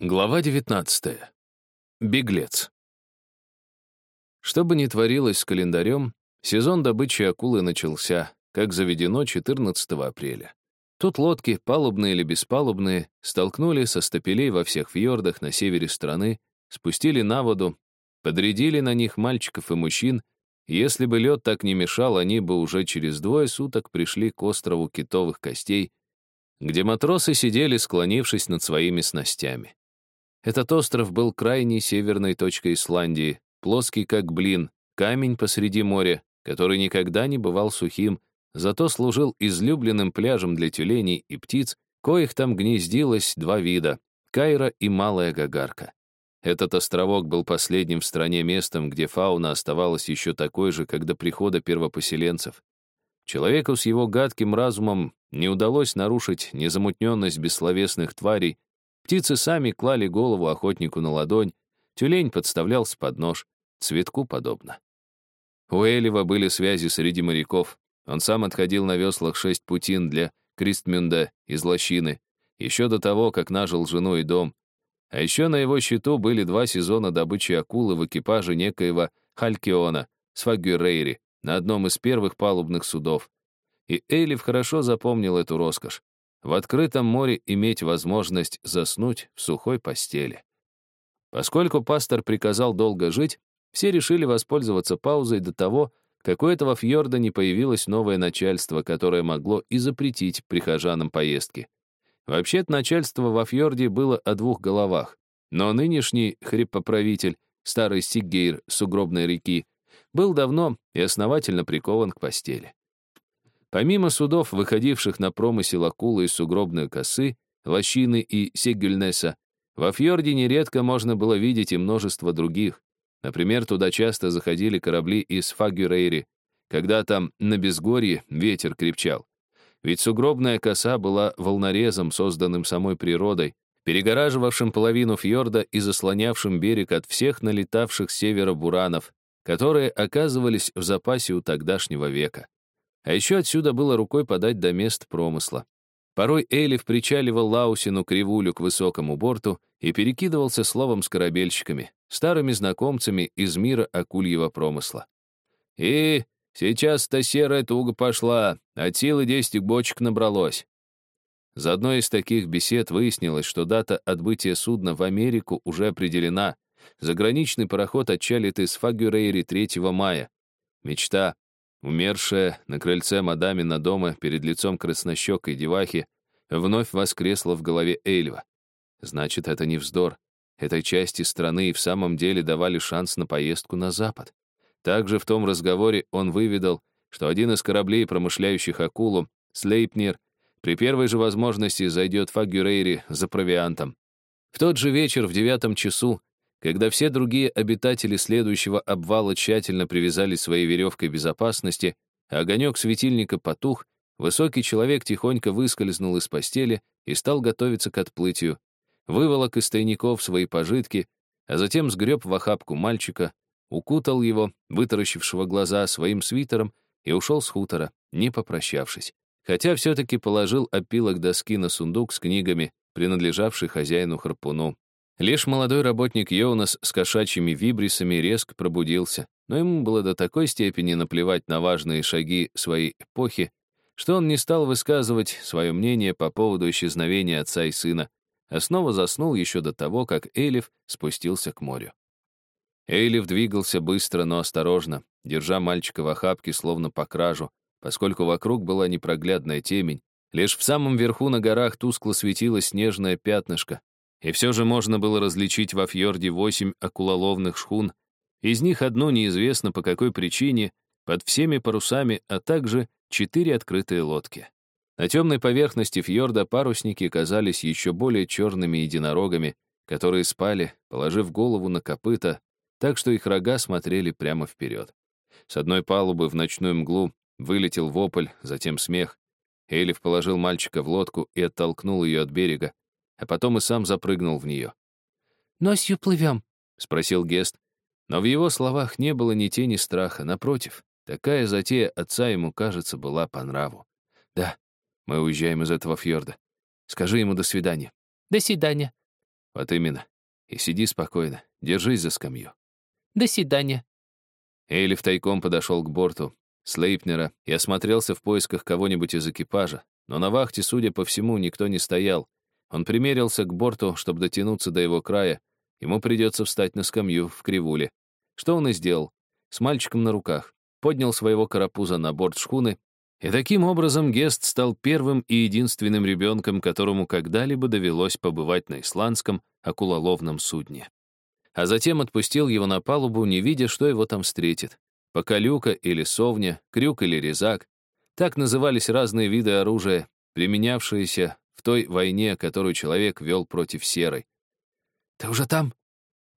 Глава 19. Беглец. Что бы ни творилось с календарем, сезон добычи акулы начался, как заведено 14 апреля. Тут лодки, палубные или беспалубные, столкнули со стапелей во всех фьордах на севере страны, спустили на воду, подрядили на них мальчиков и мужчин, если бы лед так не мешал, они бы уже через двое суток пришли к острову китовых костей, где матросы сидели, склонившись над своими снастями. Этот остров был крайней северной точкой Исландии, плоский как блин, камень посреди моря, который никогда не бывал сухим, зато служил излюбленным пляжем для тюленей и птиц, коих там гнездилось два вида — Кайра и Малая Гагарка. Этот островок был последним в стране местом, где фауна оставалась еще такой же, как до прихода первопоселенцев. Человеку с его гадким разумом не удалось нарушить незамутненность бессловесных тварей, Птицы сами клали голову охотнику на ладонь, тюлень подставлялся под нож, цветку подобно. У Элева были связи среди моряков. Он сам отходил на веслах шесть путин для Кристмюнда из лощины, еще до того, как нажил жену и дом. А еще на его счету были два сезона добычи акулы в экипаже некоего Халькиона с Фагюрейри на одном из первых палубных судов. И Элив хорошо запомнил эту роскошь в открытом море иметь возможность заснуть в сухой постели. Поскольку пастор приказал долго жить, все решили воспользоваться паузой до того, как у этого фьорда не появилось новое начальство, которое могло и запретить прихожанам поездки. Вообще-то начальство во фьорде было о двух головах, но нынешний хрипоправитель, старый Сиггейр сугробной реки, был давно и основательно прикован к постели. Помимо судов, выходивших на промысел акулы и сугробной косы, лощины и сегюльнеса, во фьорде нередко можно было видеть и множество других. Например, туда часто заходили корабли из Фагюрейри, когда там на безгорье ветер крепчал. Ведь сугробная коса была волнорезом, созданным самой природой, перегораживавшим половину фьорда и заслонявшим берег от всех налетавших с севера буранов, которые оказывались в запасе у тогдашнего века. А еще отсюда было рукой подать до мест промысла. Порой Эйлиф причаливал Лаусину кривулю к высокому борту и перекидывался словом с корабельщиками, старыми знакомцами из мира акульего промысла. «И сейчас-то серая туга пошла, от силы десять бочек набралось». За одной из таких бесед выяснилось, что дата отбытия судна в Америку уже определена. Заграничный пароход отчалит из Фагюрейри 3 мая. Мечта Умершая на крыльце мадамина дома перед лицом краснощекой девахи вновь воскресла в голове Эйльва. Значит, это не вздор. Этой части страны и в самом деле давали шанс на поездку на запад. Также в том разговоре он выведал, что один из кораблей, промышляющих акулу, Слейпнер, при первой же возможности зайдет в Агюрейри за провиантом. В тот же вечер в девятом часу когда все другие обитатели следующего обвала тщательно привязали своей веревкой безопасности, а огонек светильника потух, высокий человек тихонько выскользнул из постели и стал готовиться к отплытию, выволок из тайников свои пожитки, а затем сгреб в охапку мальчика, укутал его, вытаращившего глаза, своим свитером и ушел с хутора, не попрощавшись. Хотя все-таки положил опилок доски на сундук с книгами, принадлежавший хозяину-харпуну, Лишь молодой работник Йонас с кошачьими вибрисами резко пробудился, но ему было до такой степени наплевать на важные шаги своей эпохи, что он не стал высказывать свое мнение по поводу исчезновения отца и сына, а снова заснул еще до того, как Элиф спустился к морю. Элиф двигался быстро, но осторожно, держа мальчика в охапке, словно по кражу, поскольку вокруг была непроглядная темень. Лишь в самом верху на горах тускло светило снежное пятнышко, и все же можно было различить во фьорде восемь акулоловных шхун, из них одну неизвестно по какой причине, под всеми парусами, а также четыре открытые лодки. На темной поверхности фьорда парусники казались еще более черными единорогами, которые спали, положив голову на копыта, так что их рога смотрели прямо вперед. С одной палубы в ночную мглу вылетел вопль, затем смех. Элиф положил мальчика в лодку и оттолкнул ее от берега, а потом и сам запрыгнул в нее. «Носью плывем?» — спросил Гест. Но в его словах не было ни тени страха. Напротив, такая затея отца ему, кажется, была по нраву. «Да, мы уезжаем из этого фьорда. Скажи ему «до свидания». «До свидания». Вот именно. И сиди спокойно, держись за скамью. До свидания. Эйлиф тайком подошел к борту Слейпнера и осмотрелся в поисках кого-нибудь из экипажа, но на вахте, судя по всему, никто не стоял. Он примерился к борту, чтобы дотянуться до его края. Ему придется встать на скамью в кривуле. Что он и сделал. С мальчиком на руках. Поднял своего карапуза на борт шхуны. И таким образом Гест стал первым и единственным ребенком, которому когда-либо довелось побывать на исландском акулоловном судне. А затем отпустил его на палубу, не видя, что его там встретит. Покалюка или совня, крюк или резак. Так назывались разные виды оружия, применявшиеся в той войне, которую человек вел против серой. «Ты уже там?»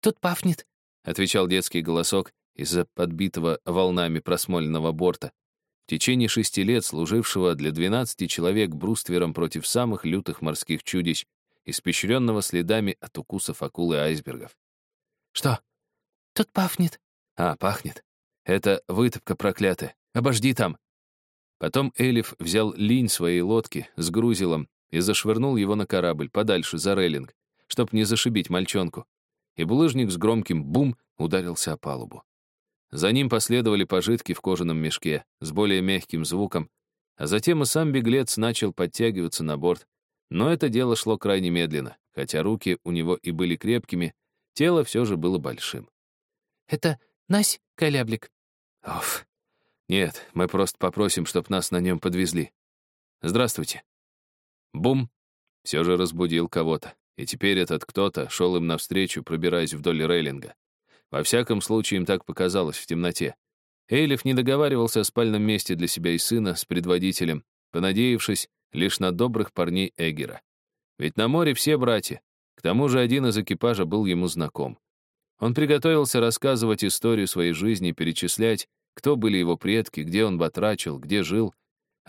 «Тут пахнет», — отвечал детский голосок из-за подбитого волнами просмоленного борта. В течение шести лет служившего для двенадцати человек бруствером против самых лютых морских чудищ, испещренного следами от укусов акул и айсбергов. «Что?» «Тут пахнет». «А, пахнет. Это вытопка проклятая. Обожди там. Потом Элиф взял линь своей лодки с грузилом и зашвырнул его на корабль, подальше, за рейлинг, чтоб не зашибить мальчонку. И булыжник с громким бум ударился о палубу. За ним последовали пожитки в кожаном мешке с более мягким звуком, а затем и сам беглец начал подтягиваться на борт. Но это дело шло крайне медленно, хотя руки у него и были крепкими, тело все же было большим. «Это Нась, Каляблик?» Оф. Нет, мы просто попросим, чтоб нас на нем подвезли. Здравствуйте. Бум. Все же разбудил кого-то. И теперь этот кто-то шел им навстречу, пробираясь вдоль рейлинга. Во всяком случае, им так показалось в темноте. Эйлиф не договаривался о спальном месте для себя и сына с предводителем, понадеявшись лишь на добрых парней Эгера. Ведь на море все братья. К тому же один из экипажа был ему знаком. Он приготовился рассказывать историю своей жизни, перечислять, кто были его предки, где он батрачил, где жил,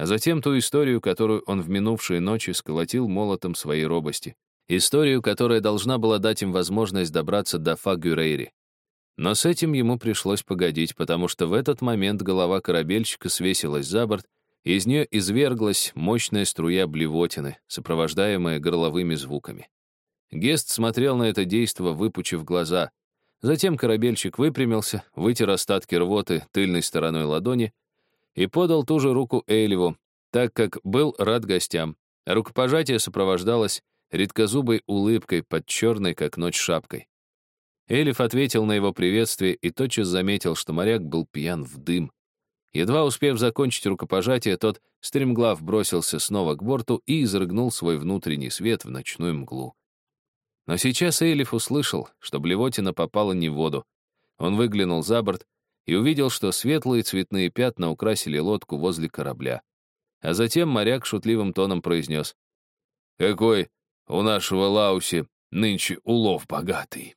а затем ту историю, которую он в минувшие ночи сколотил молотом своей робости. Историю, которая должна была дать им возможность добраться до Фагюрейри. Но с этим ему пришлось погодить, потому что в этот момент голова корабельщика свесилась за борт, и из нее изверглась мощная струя блевотины, сопровождаемая горловыми звуками. Гест смотрел на это действо, выпучив глаза — Затем корабельщик выпрямился, вытер остатки рвоты тыльной стороной ладони и подал ту же руку Эйлеву, так как был рад гостям. Рукопожатие сопровождалось редкозубой улыбкой под черной, как ночь, шапкой. Элиф ответил на его приветствие и тотчас заметил, что моряк был пьян в дым. Едва успев закончить рукопожатие, тот стремглав бросился снова к борту и изрыгнул свой внутренний свет в ночную мглу. Но сейчас Эйлиф услышал, что блевотина попала не в воду. Он выглянул за борт и увидел, что светлые цветные пятна украсили лодку возле корабля. А затем моряк шутливым тоном произнес. «Какой у нашего Лауси нынче улов богатый!»